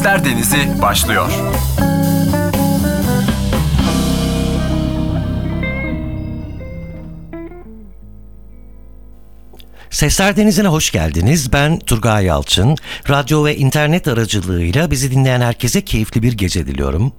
Sesler Denizi başlıyor. Sesler Denizi'ne hoş geldiniz. Ben Turgay Yalçın. Radyo ve internet aracılığıyla bizi dinleyen herkese keyifli bir gece diliyorum.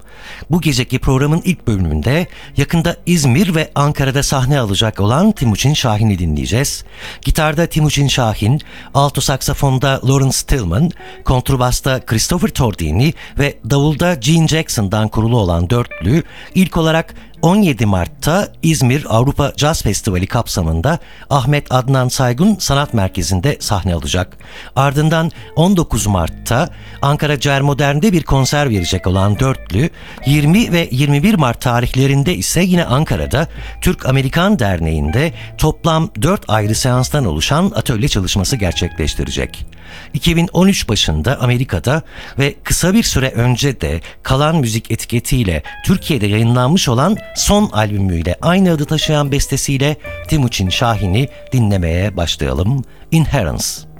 Bu geceki programın ilk bölümünde yakında İzmir ve Ankara'da sahne alacak olan Timuçin Şahin'i dinleyeceğiz. Gitarda Timuçin Şahin, alto saksafonda Lawrence Tillman, kontrbasta Christopher Tordini ve davulda Gene Jackson'dan kurulu olan dörtlü ilk olarak 17 Mart'ta İzmir Avrupa Caz Festivali kapsamında Ahmet Adnan Saygun Sanat Merkezi'nde sahne alacak. Ardından 19 Mart'ta Ankara Cermodern'de bir konser verecek olan dörtlü, 20 ve 21 Mart tarihlerinde ise yine Ankara'da Türk-Amerikan Derneği'nde toplam 4 ayrı seanstan oluşan atölye çalışması gerçekleştirecek. 2013 başında Amerika'da ve kısa bir süre önce de Kalan Müzik etiketiyle Türkiye'de yayınlanmış olan son albümüyle aynı adı taşıyan bestesiyle Timuçin Şahin'i dinlemeye başlayalım. Inherence.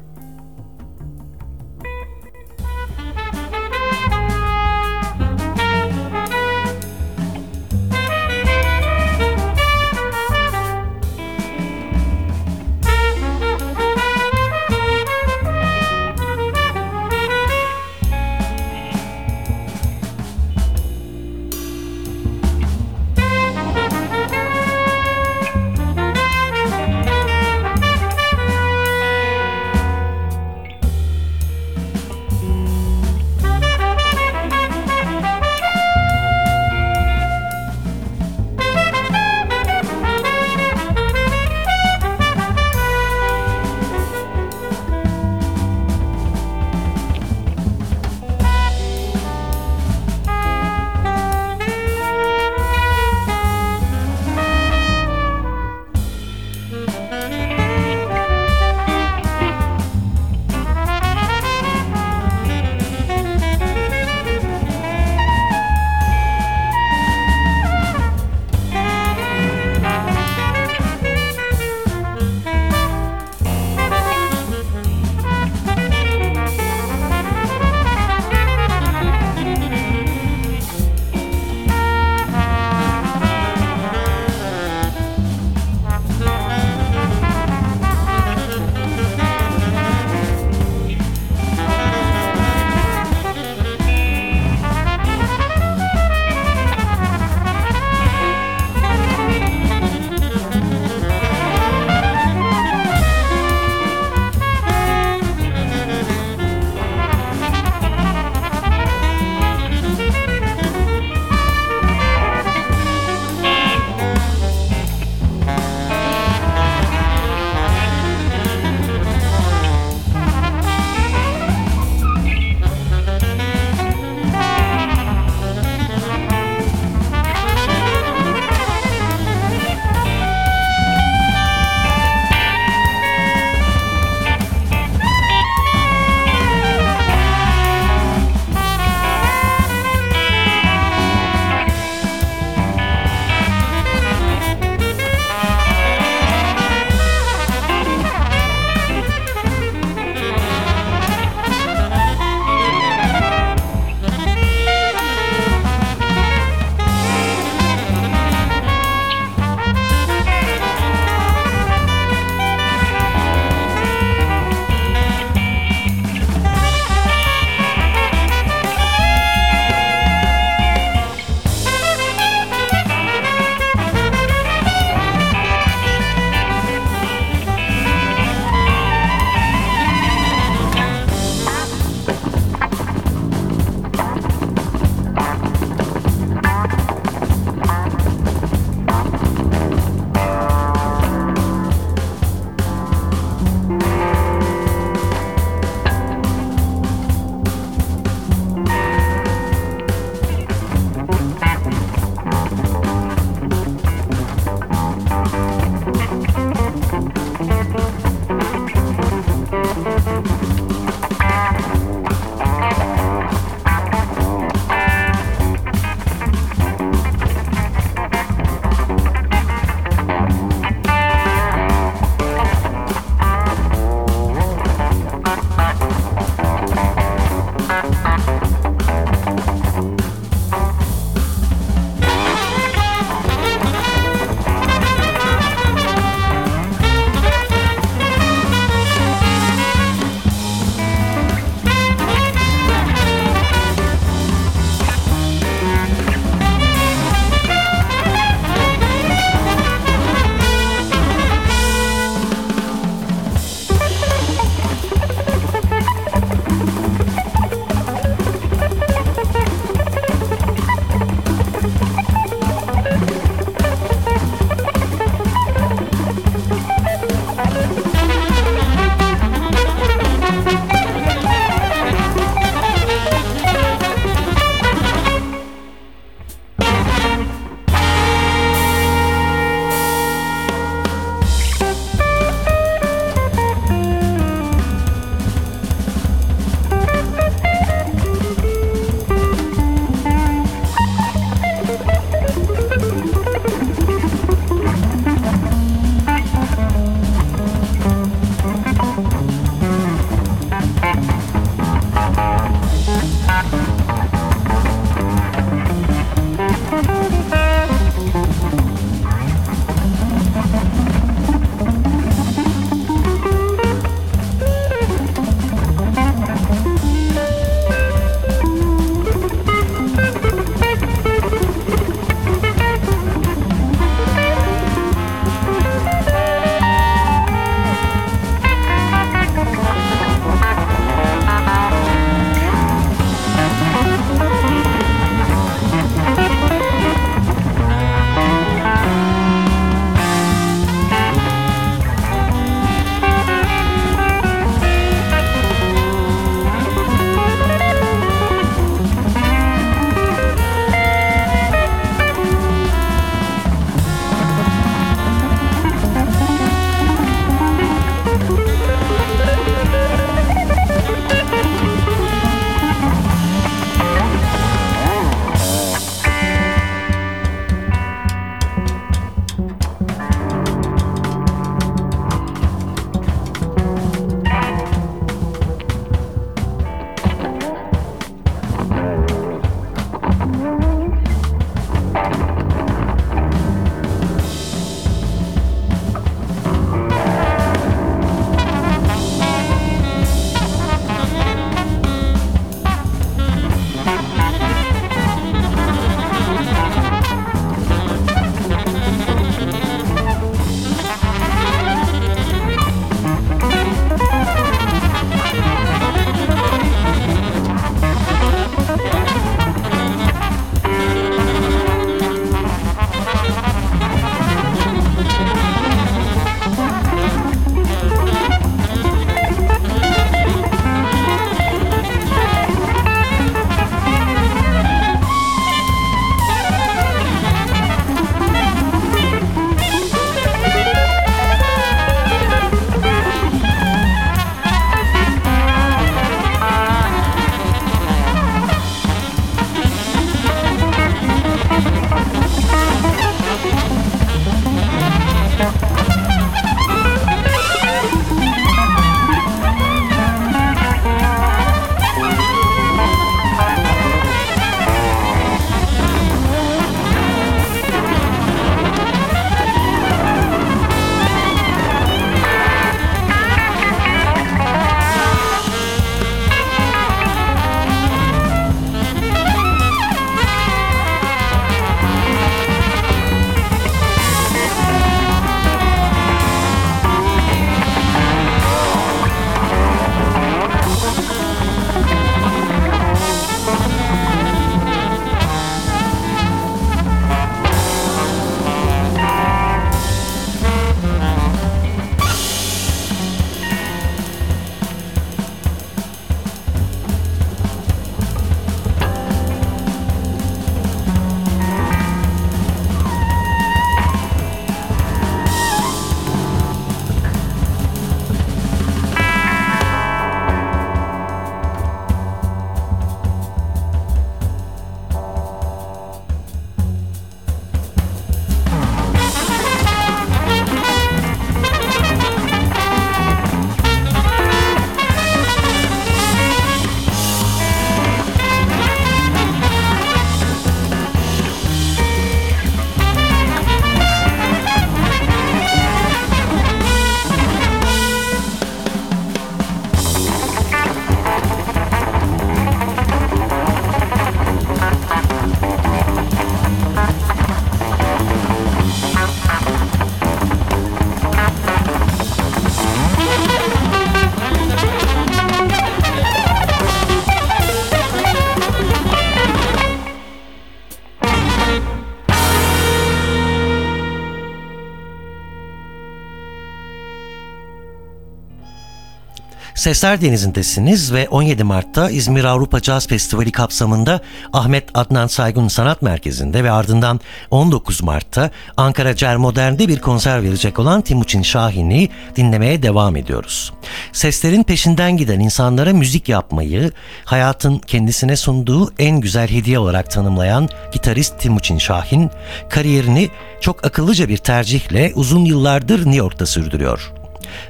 Sesler Denizi'ndesiniz ve 17 Mart'ta İzmir Avrupa Caz Festivali kapsamında Ahmet Adnan Saygun Sanat Merkezi'nde ve ardından 19 Mart'ta Ankara Cer Modern'de bir konser verecek olan Timuçin Şahin'i dinlemeye devam ediyoruz. Seslerin peşinden giden insanlara müzik yapmayı hayatın kendisine sunduğu en güzel hediye olarak tanımlayan gitarist Timuçin Şahin, kariyerini çok akıllıca bir tercihle uzun yıllardır New York'ta sürdürüyor.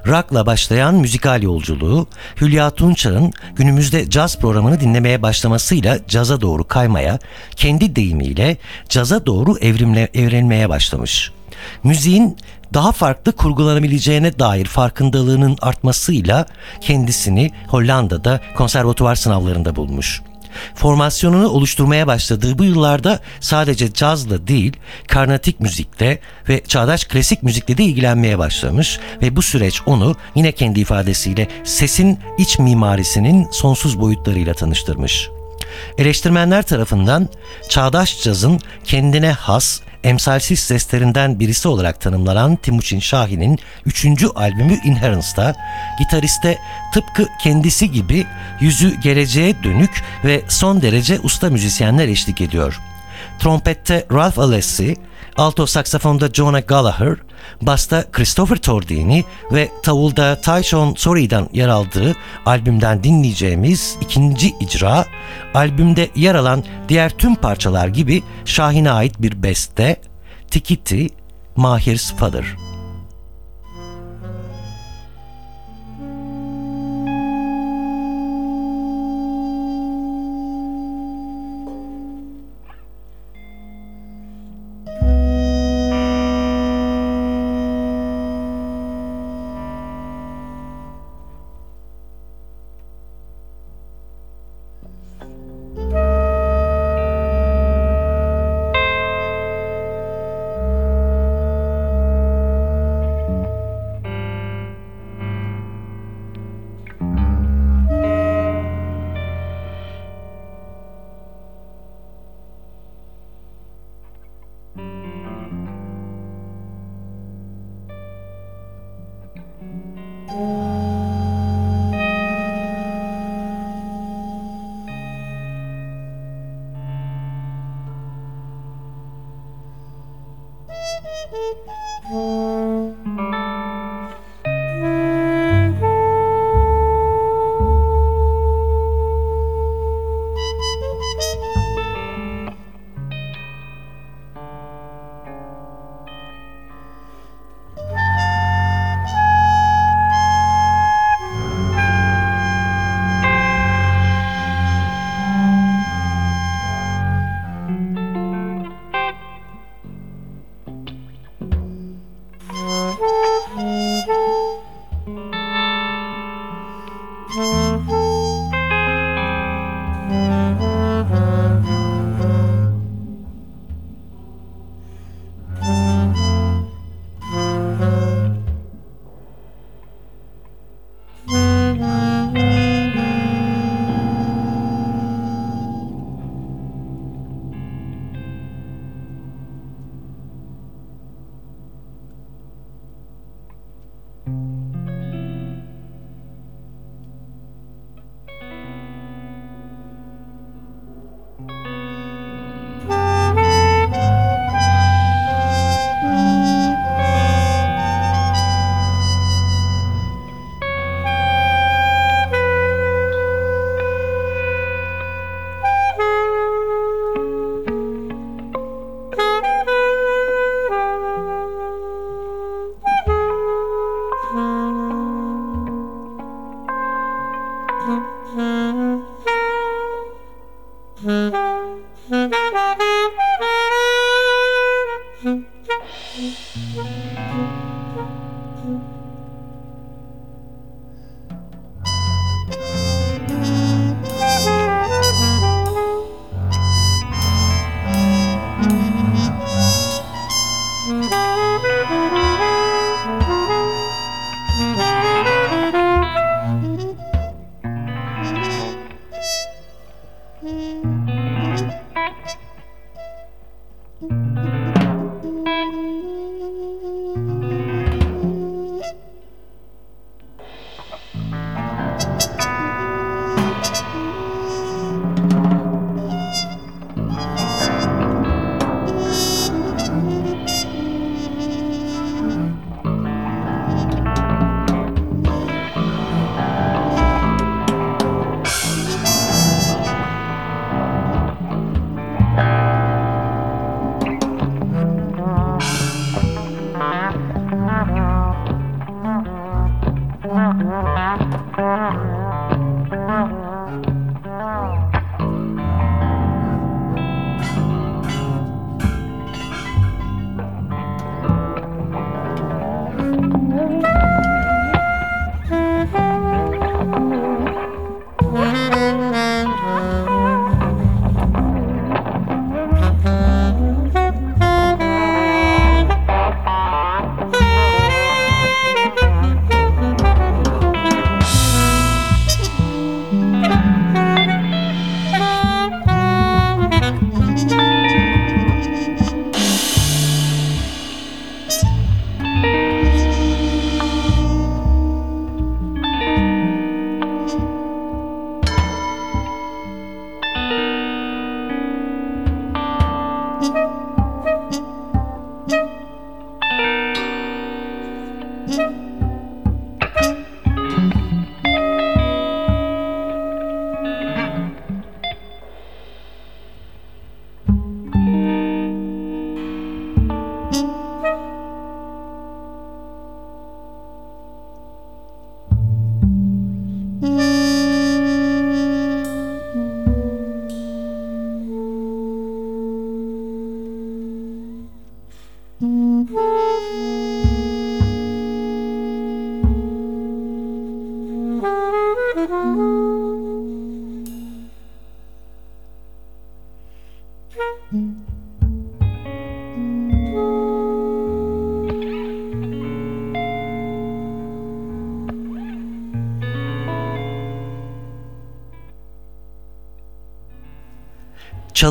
Rock'la başlayan müzikal yolculuğu, Hülya Tunçar'ın günümüzde caz programını dinlemeye başlamasıyla caza doğru kaymaya, kendi deyimiyle caza doğru evrimle, evrilmeye başlamış. Müziğin daha farklı kurgulanabileceğine dair farkındalığının artmasıyla kendisini Hollanda'da konservatuvar sınavlarında bulmuş. Formasyonunu oluşturmaya başladığı bu yıllarda sadece cazla değil, karnatik müzikle ve çağdaş klasik müzikle de ilgilenmeye başlamış ve bu süreç onu yine kendi ifadesiyle sesin iç mimarisinin sonsuz boyutlarıyla tanıştırmış. Eleştirmenler tarafından çağdaş cazın kendine has, emsalsiz seslerinden birisi olarak tanımlanan Timuçin Şahin'in 3. albümü Inherence'da gitariste tıpkı kendisi gibi yüzü geleceğe dönük ve son derece usta müzisyenler eşlik ediyor. Trompette Ralph Alessi, alto saksafonda Jonah Gallagher, basta Christopher Tordini ve tavulda Tyshawn Sorry'den yer aldığı albümden dinleyeceğimiz ikinci icra, albümde yer alan diğer tüm parçalar gibi Şahin'e ait bir beste, Tikiti, Mahir's Father.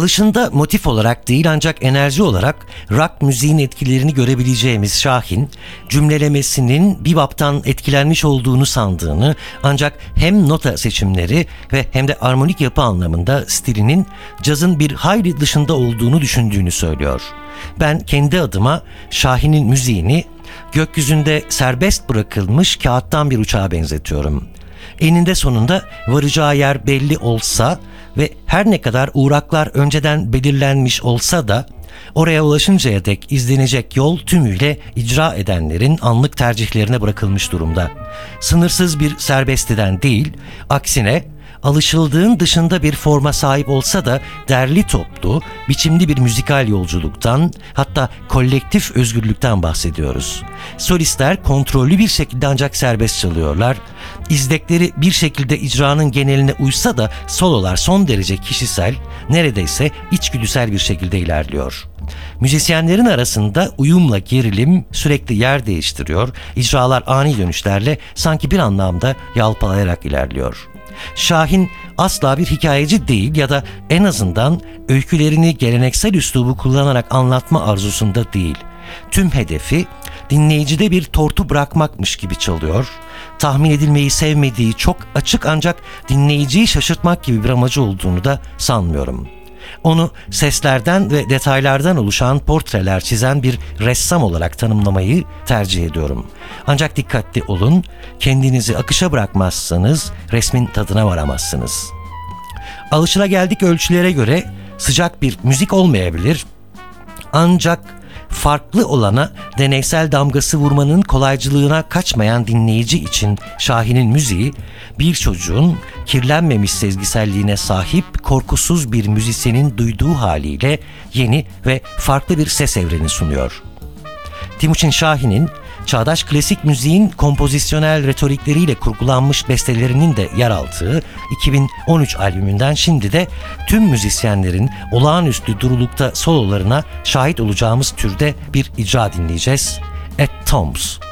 Çalışında motif olarak değil ancak enerji olarak rock müziğin etkilerini görebileceğimiz Şahin, cümlelemesinin bebop'tan etkilenmiş olduğunu sandığını ancak hem nota seçimleri ve hem de armonik yapı anlamında stilinin cazın bir hayli dışında olduğunu düşündüğünü söylüyor. Ben kendi adıma Şahin'in müziğini gökyüzünde serbest bırakılmış kağıttan bir uçağa benzetiyorum. Eninde sonunda varacağı yer belli olsa ve her ne kadar uğraklar önceden belirlenmiş olsa da oraya ulaşıncaya dek izlenecek yol tümüyle icra edenlerin anlık tercihlerine bırakılmış durumda. Sınırsız bir serbestiden değil, aksine alışıldığın dışında bir forma sahip olsa da derli toplu, biçimli bir müzikal yolculuktan hatta kolektif özgürlükten bahsediyoruz. Solistler kontrollü bir şekilde ancak serbest çalıyorlar. İzdekleri bir şekilde icranın geneline uysa da sololar son derece kişisel, neredeyse içgüdüsel bir şekilde ilerliyor. Müzisyenlerin arasında uyumla gerilim sürekli yer değiştiriyor, icralar ani dönüşlerle sanki bir anlamda yalpalayarak ilerliyor. Şahin asla bir hikayeci değil ya da en azından öykülerini geleneksel üslubu kullanarak anlatma arzusunda değil. Tüm hedefi dinleyicide bir tortu bırakmakmış gibi çalıyor. Tahmin edilmeyi sevmediği çok açık ancak dinleyiciyi şaşırtmak gibi bir amacı olduğunu da sanmıyorum.'' Onu seslerden ve detaylardan oluşan portreler çizen bir ressam olarak tanımlamayı tercih ediyorum. Ancak dikkatli olun, kendinizi akışa bırakmazsanız resmin tadına varamazsınız. Alışılageldik ölçülere göre sıcak bir müzik olmayabilir. Ancak farklı olana deneysel damgası vurmanın kolaycılığına kaçmayan dinleyici için Şahin'in müziği bir çocuğun kirlenmemiş sezgiselliğine sahip korkusuz bir müzisyenin duyduğu haliyle yeni ve farklı bir ses evreni sunuyor. Timuçin Şahin'in çağdaş klasik müziğin kompozisyonel retorikleriyle kurgulanmış bestelerinin de yer aldığı 2013 albümünden şimdi de tüm müzisyenlerin olağanüstü durulukta sololarına şahit olacağımız türde bir icra dinleyeceğiz. At Tom's.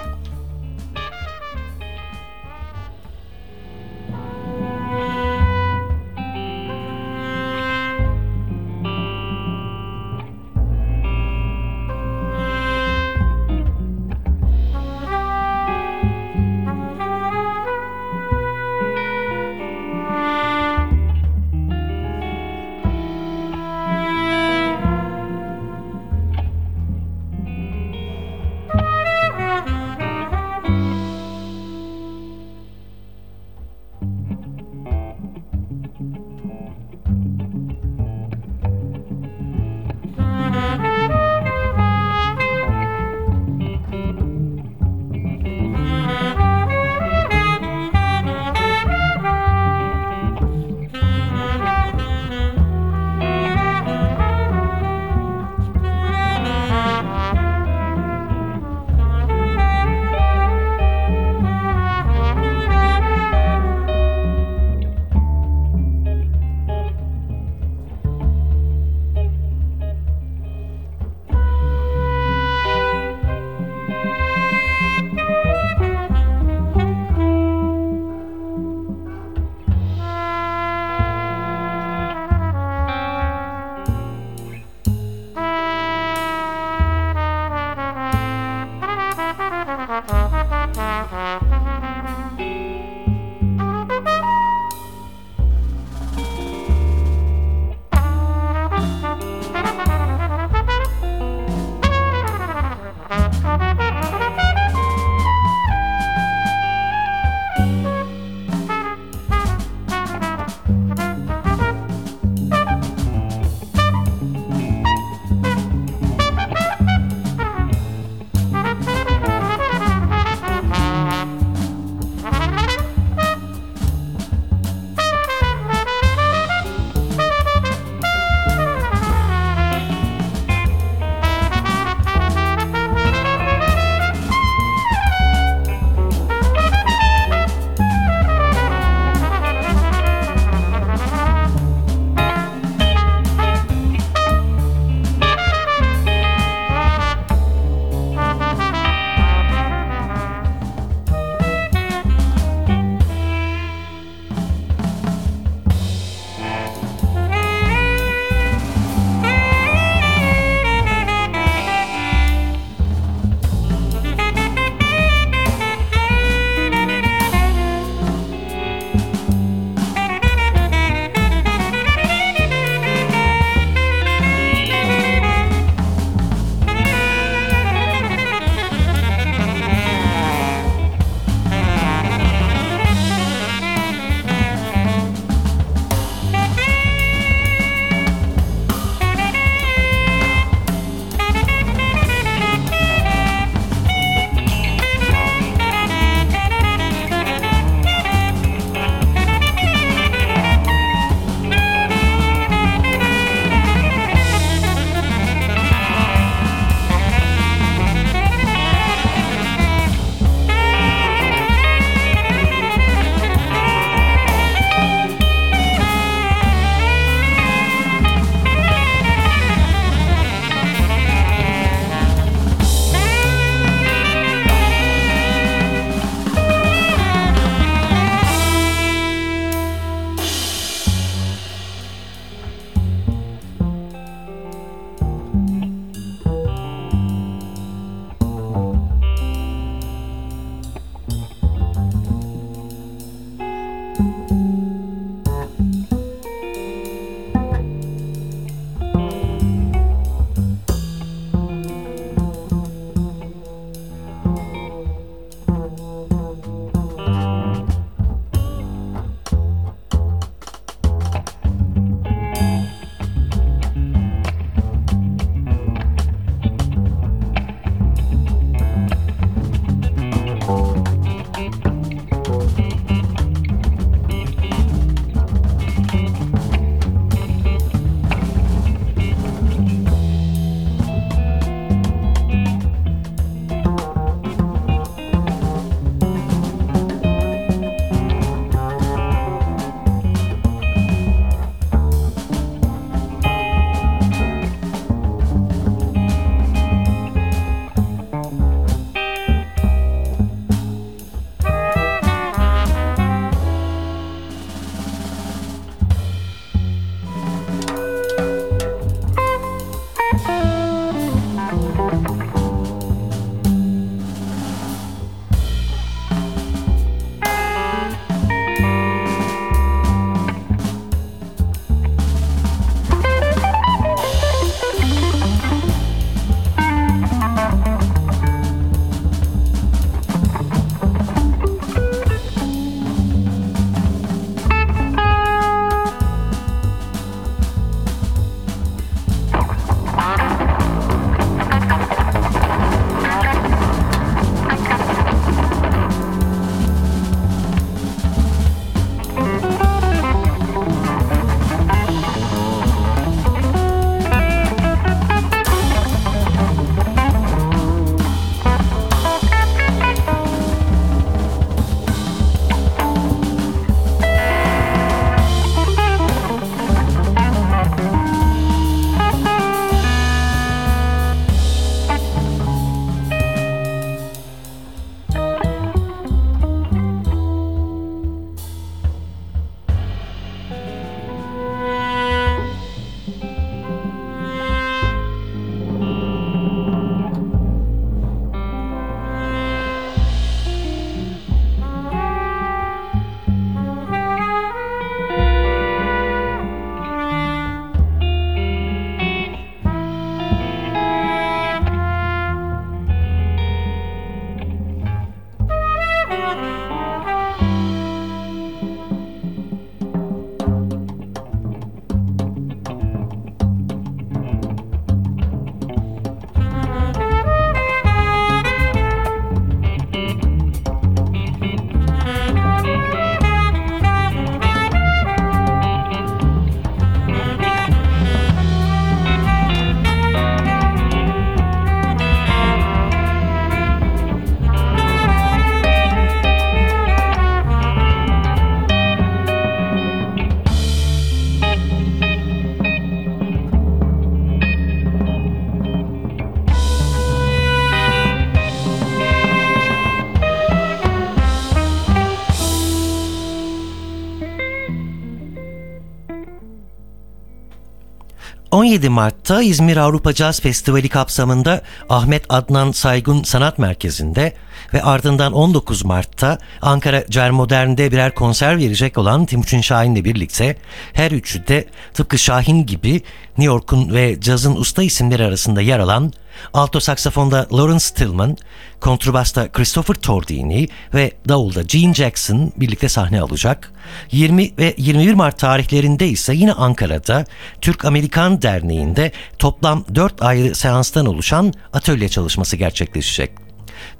17 Mart'ta İzmir Avrupa Caz Festivali kapsamında Ahmet Adnan Saygun Sanat Merkezi'nde ve ardından 19 Mart'ta Ankara Cermodern'de birer konser verecek olan Timuçin Şahin'le birlikte her üçü de tıpkı Şahin gibi New York'un ve cazın usta isimleri arasında yer alan alto saksafonda Lawrence Tillman, kontrbasta Christopher Tordini ve davulda Gene Jackson birlikte sahne alacak. 20 ve 21 Mart tarihlerinde ise yine Ankara'da Türk-Amerikan Derneği'nde toplam 4 ayrı seanstan oluşan atölye çalışması gerçekleşecek.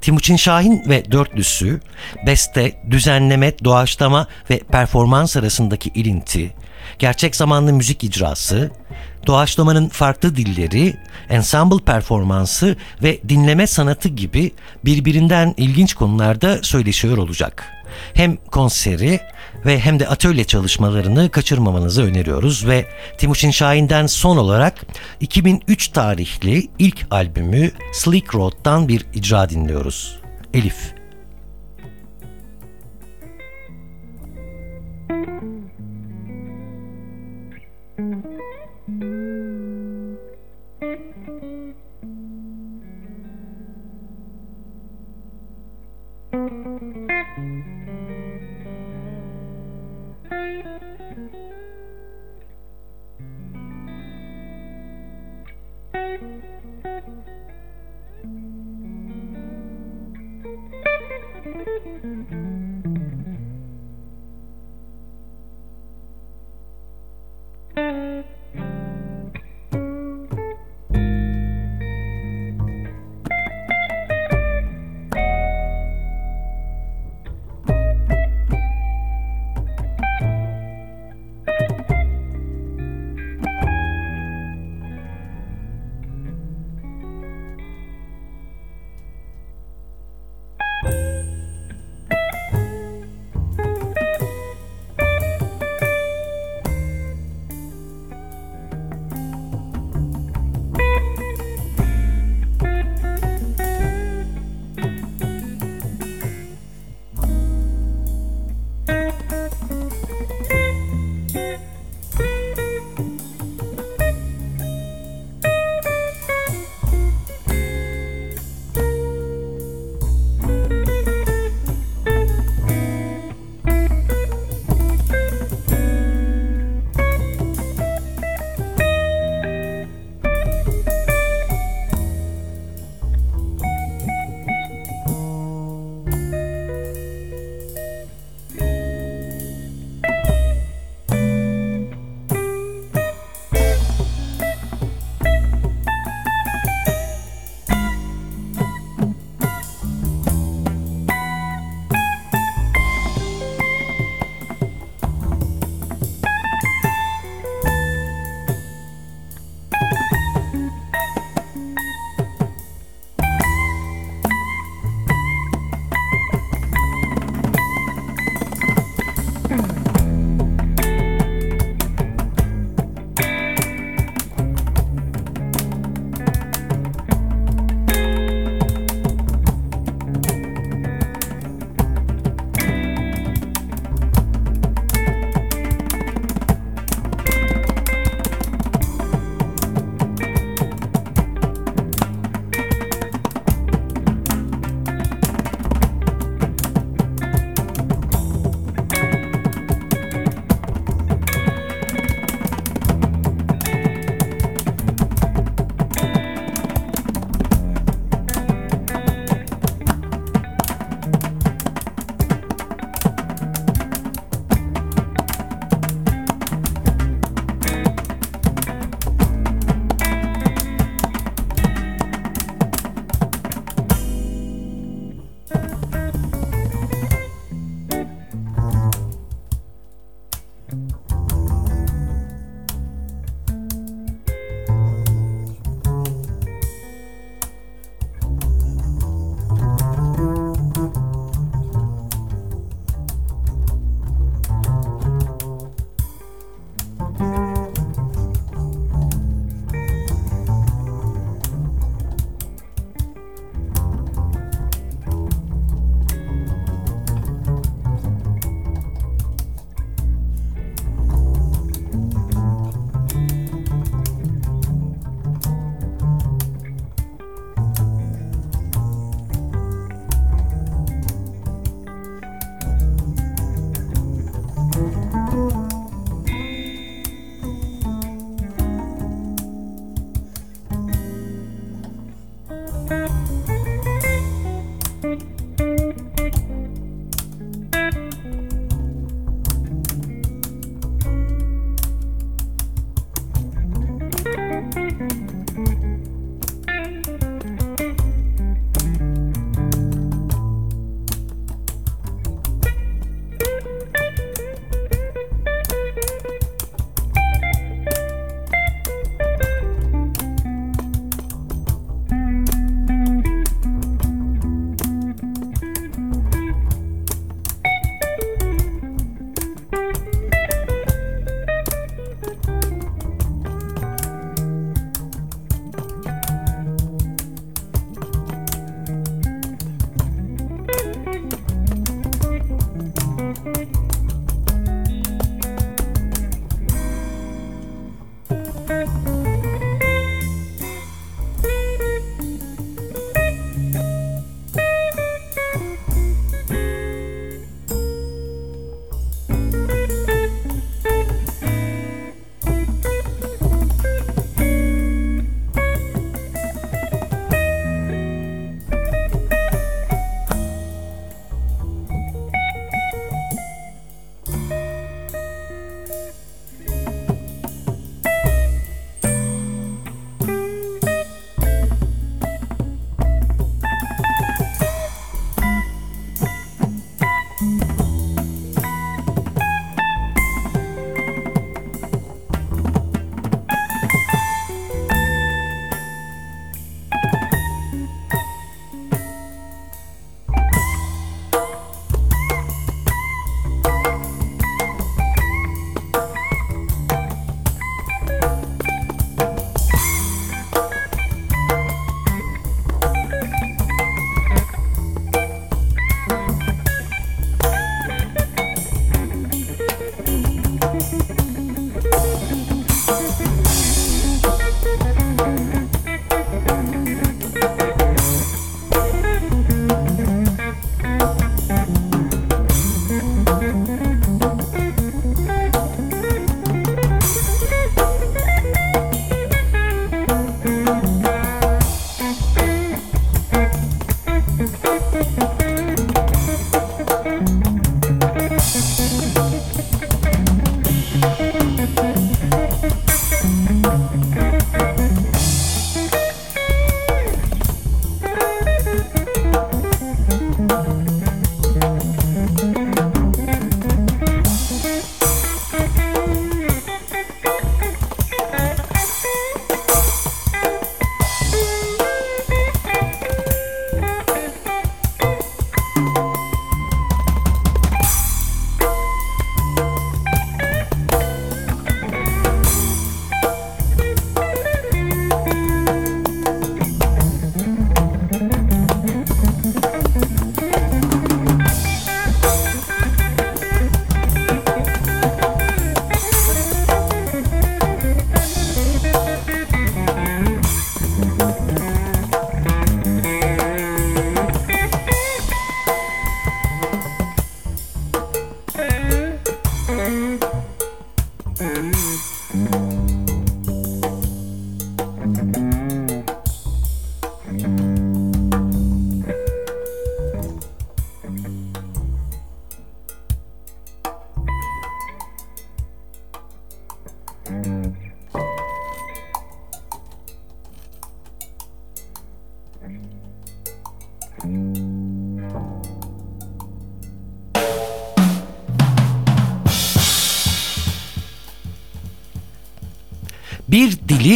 Timuçin Şahin ve dörtlüsü, beste, düzenleme, doğaçlama ve performans arasındaki ilinti, gerçek zamanlı müzik icrası, doğaçlamanın farklı dilleri, ensemble performansı ve dinleme sanatı gibi birbirinden ilginç konularda söyleşiyor olacak. Hem konseri ve hem de atölye çalışmalarını kaçırmamanızı öneriyoruz ve Timuçin Şahin'den son olarak 2003 tarihli ilk albümü Sleek Road'dan bir icra dinliyoruz. Elif.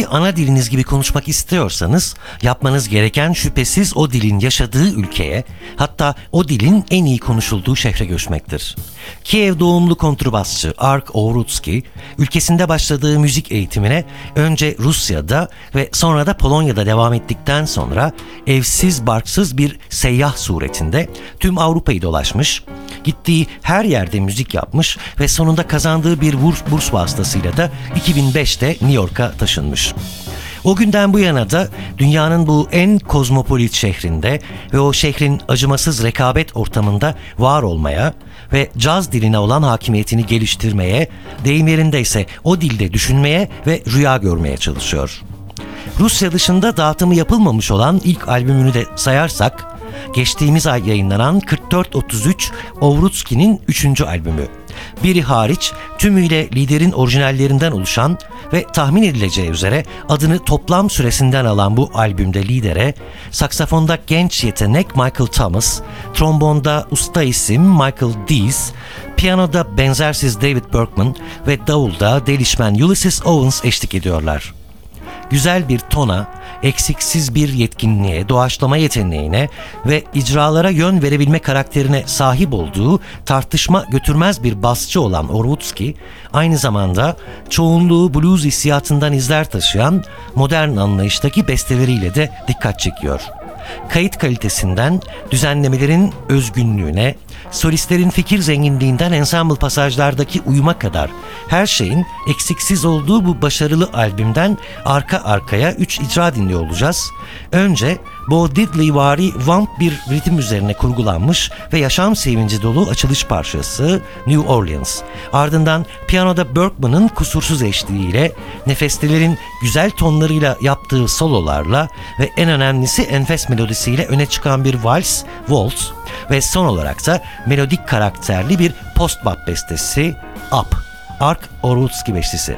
ana diliniz gibi konuşmak istiyorsanız yapmanız gereken şüphesiz o dilin yaşadığı ülkeye hatta o dilin en iyi konuşulduğu şehre göçmektir. Kiev doğumlu kontrbasçı Ark Orutsky ülkesinde başladığı müzik eğitimine önce Rusya'da ve sonra da Polonya'da devam ettikten sonra evsiz barksız bir seyyah suretinde tüm Avrupa'yı dolaşmış, gittiği her yerde müzik yapmış ve sonunda kazandığı bir burs, burs vasıtasıyla da 2005'te New York'a taşınmış. O günden bu yana da dünyanın bu en kozmopolit şehrinde ve o şehrin acımasız rekabet ortamında var olmaya ve caz diline olan hakimiyetini geliştirmeye, deyim yerinde ise o dilde düşünmeye ve rüya görmeye çalışıyor. Rusya dışında dağıtımı yapılmamış olan ilk albümünü de sayarsak, geçtiğimiz ay yayınlanan 4433 Ovrutsky'nin 3. albümü. Biri hariç tümüyle liderin orijinallerinden oluşan ve tahmin edileceği üzere adını toplam süresinden alan bu albümde lidere saksafonda genç yetenek Michael Thomas, trombonda usta isim Michael Dees, piyanoda benzersiz David Berkman ve davulda delişmen Ulysses Owens eşlik ediyorlar güzel bir tona, eksiksiz bir yetkinliğe, doğaçlama yeteneğine ve icralara yön verebilme karakterine sahip olduğu tartışma götürmez bir basçı olan Orwutski, aynı zamanda çoğunluğu blues hissiyatından izler taşıyan modern anlayıştaki besteleriyle de dikkat çekiyor. Kayıt kalitesinden düzenlemelerin özgünlüğüne, solistlerin fikir zenginliğinden ensemble pasajlardaki uyuma kadar her şeyin eksiksiz olduğu bu başarılı albümden arka arkaya 3 icra dinliyor olacağız. Önce Bo Diddley vari vamp bir ritim üzerine kurgulanmış ve yaşam sevinci dolu açılış parçası New Orleans. Ardından piyanoda Berkman'ın kusursuz eşliğiyle, nefeslilerin güzel tonlarıyla yaptığı sololarla ve en önemlisi enfes melodisiyle öne çıkan bir vals, waltz ve son olarak da melodik karakterli bir post-bop bestesi Up, Ark Orutski beşlisi.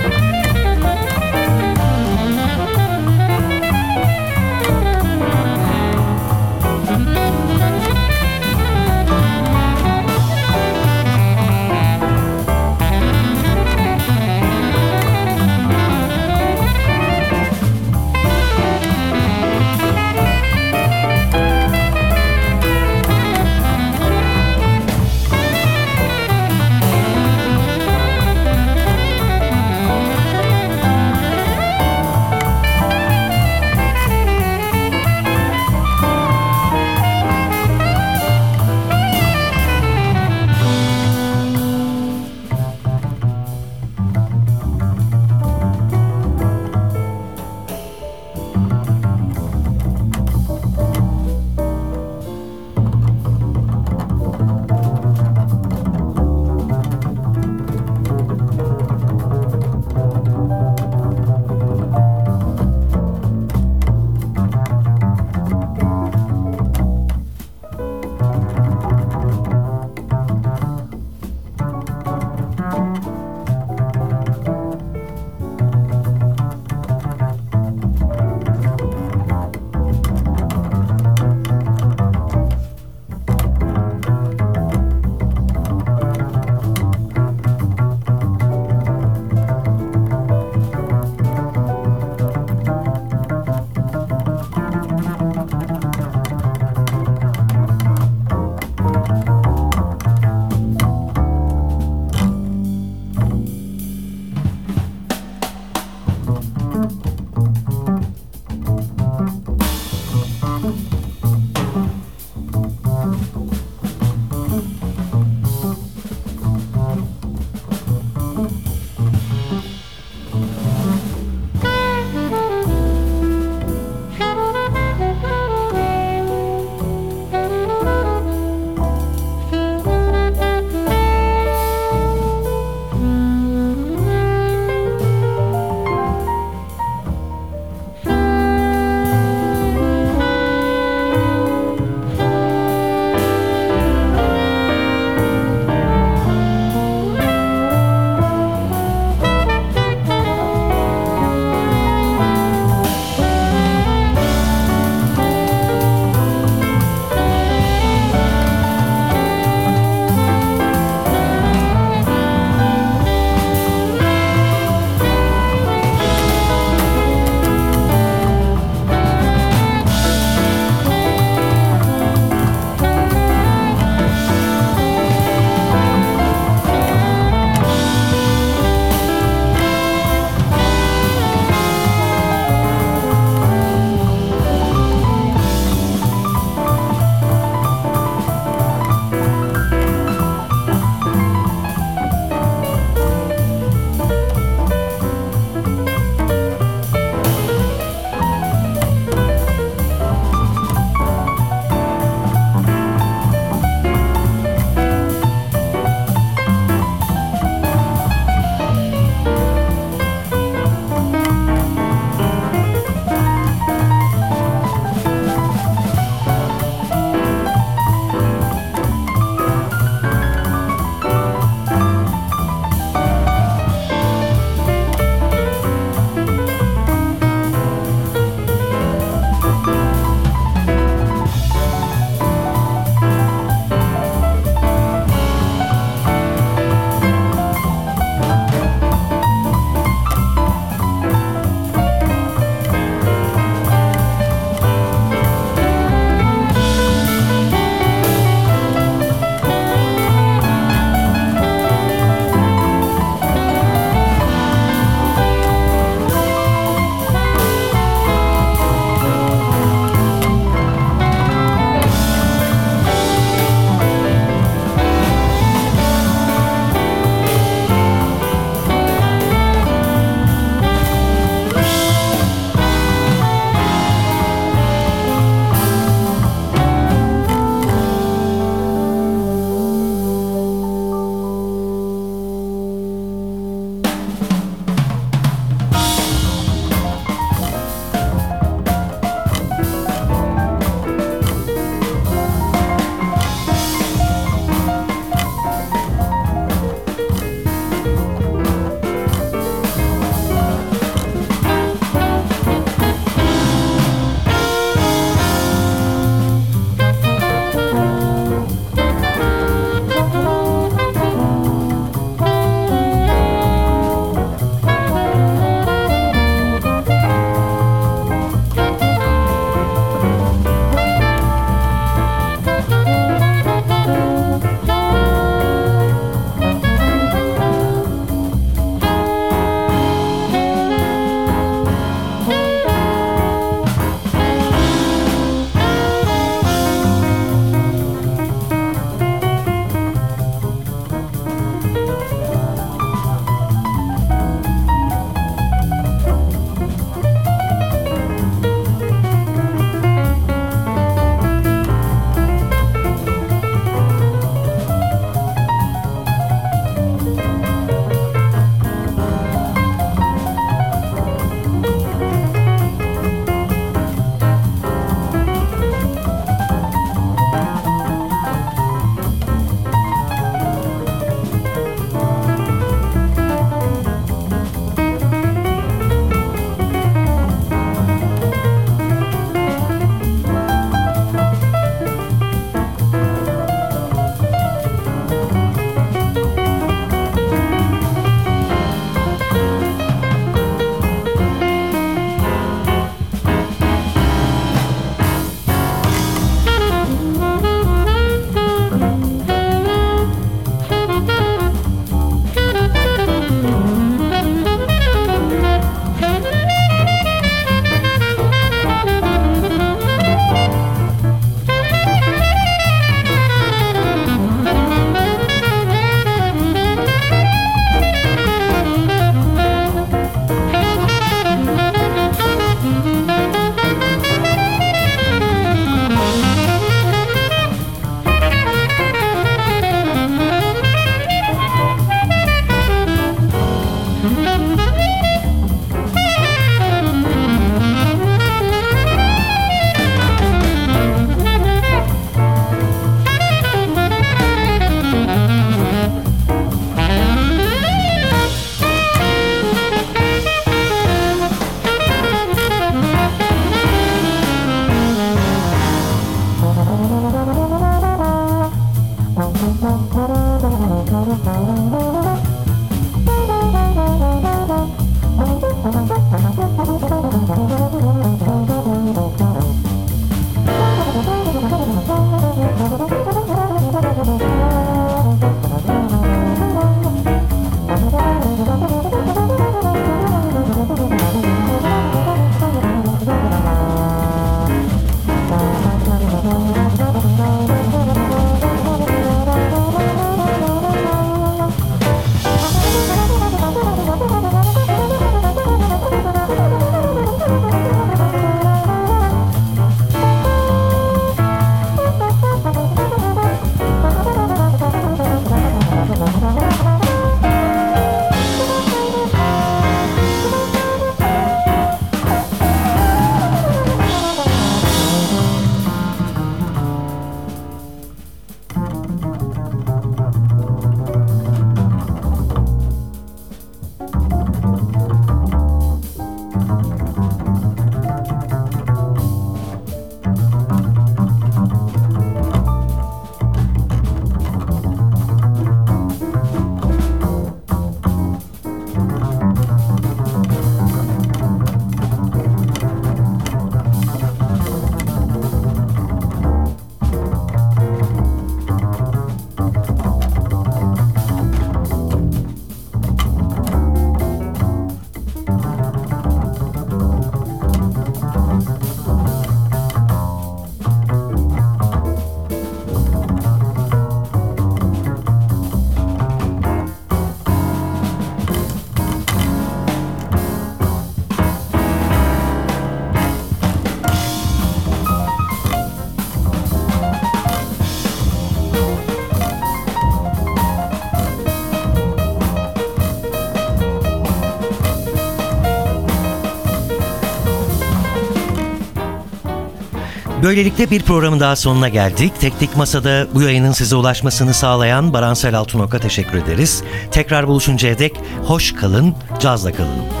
Böylelikle bir programın daha sonuna geldik. Teknik Masa'da bu yayının size ulaşmasını sağlayan Baransel Altunok'a teşekkür ederiz. Tekrar buluşuncaya dek hoş kalın, cazla kalın.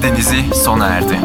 Sesler Denizi sona erdi.